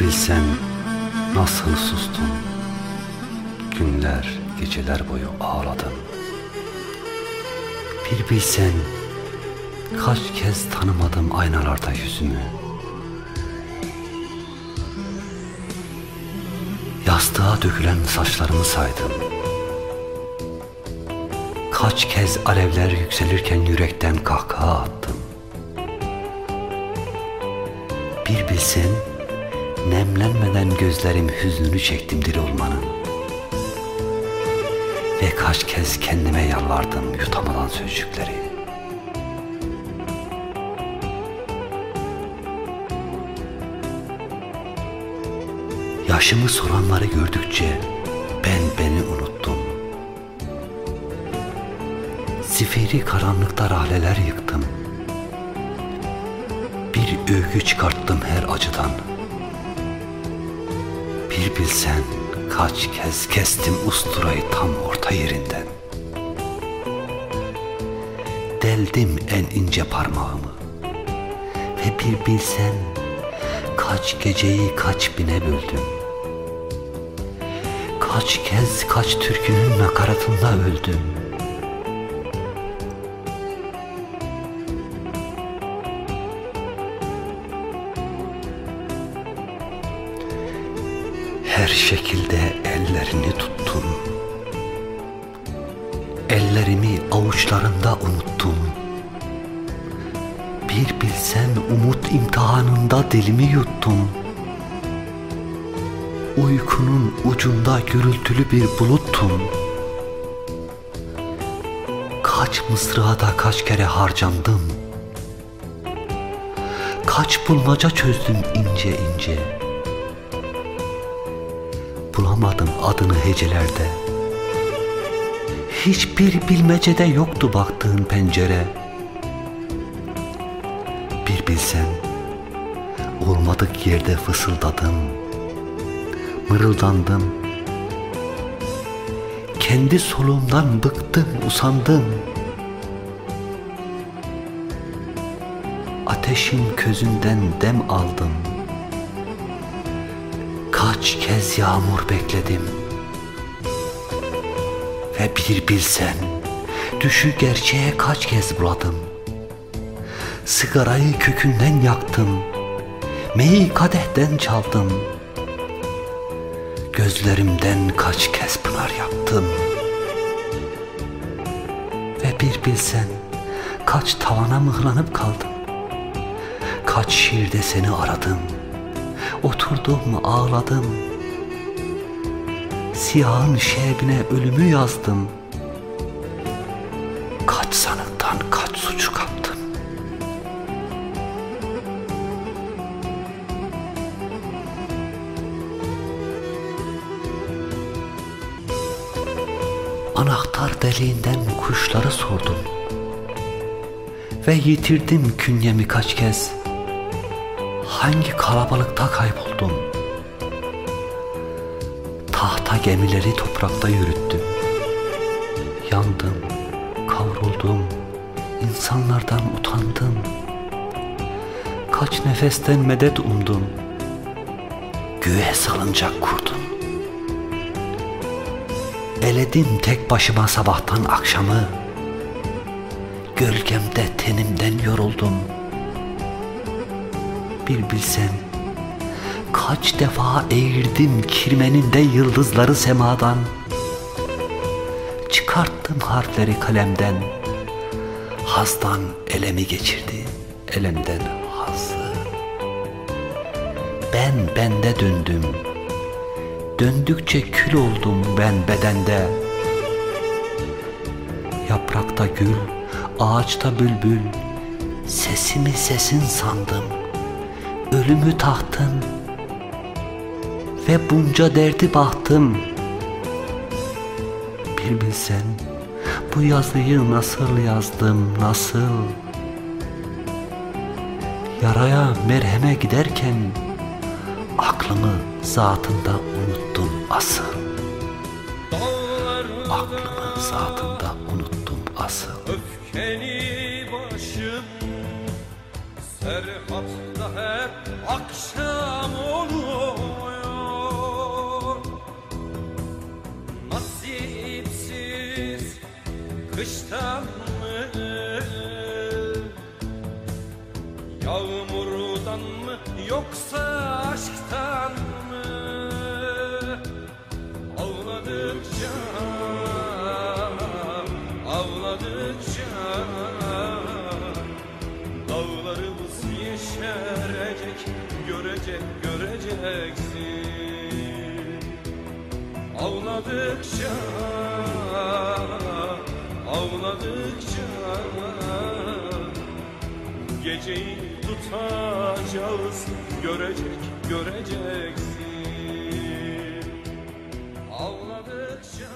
bilsen nasıl sustum. Günler, geceler boyu ağladım. Bir bilsen kaç kez tanımadım aynalarda yüzümü. Yastığa dökülen saçlarımı saydım. Kaç kez alevler yükselirken yürekten kahkaha attım Bir bilsen Nemlenmeden gözlerim hüznünü çektim dil olmanın. Ve kaç kez kendime yalvardım yutamadan sözcükleri. Yaşımı soranları gördükçe ben beni unuttum. Zifiri karanlıkta rahleler yıktım Bir övgü çıkarttım her acıdan. Bir bilsen kaç kez kestim usturayı tam orta yerinden. Deldim en ince parmağımı Ve bir bilsen kaç geceyi kaç bine böldüm. Kaç kez kaç türkünün nakaratında öldüm Her şekilde ellerini tuttum. Ellerimi avuçlarında unuttum. Bir bilsen umut imtihanında dilimi yuttum. Uykunun ucunda gürültülü bir buluttum. Kaç mısrada kaç kere harcandım. Kaç bulmaca çözdüm ince ince Bulamadım adını hecelerde. Hiçbir bilmecede yoktu baktığın pencere. Bir bilsen Olmadık yerde fısıldadım. Mırıldandım. Kendi soluğumdan bıktım, usandım. Ateşin közünden dem aldım Kaç kez yağmur bekledim. Ve bir bilsen Düşü gerçeğe kaç kez buladım. Sigarayı kökünden yaktım Meyi kadehten çaldım. Gözlerimden kaç kez pınar yaptım Ve bir bilsen Kaç tavana mıhlanıp kaldım. Kaç şiirde seni aradım Oturdum ağladım. Siyahın şebine ölümü yazdım. Kaç sanıktan kaç suçu kaptım. Anahtar deliğinden kuşları sordum. Ve yitirdim künyemi kaç kez hangi kalabalıkta kayboldum? Tahta gemileri toprakta yürüttüm. Yandım, kavruldum, insanlardan utandım. Kaç nefesten medet umdum. Göğe salıncak kurdum. Eledim tek başıma sabahtan akşamı. Gölgemde tenimden yoruldum.'' Bir bilsen. Kaç defa eğirdim kirmeninde yıldızları semadan. Çıkarttım harfleri kalemden. Hazdan elemi geçirdi elemden hazı. Ben bende döndüm. Döndükçe kül oldum ben bedende. Yaprakta gül, ağaçta bülbül Sesimi sesin sandım ölümü tahtın ve bunca derdi bahtım. Bir bilsen bu yazıyı nasıl yazdım nasıl? Yaraya merheme giderken aklımı zatında unuttum asıl. Aklımı zatında unuttum asıl. da hep akşam oluyor. Nasipsiz kıştan mı? Yağmurdan mı? Yoksa aşktan Ağladıkça Ağladıkça geceyi tutacağız Görecek göreceksin. Ağladıkça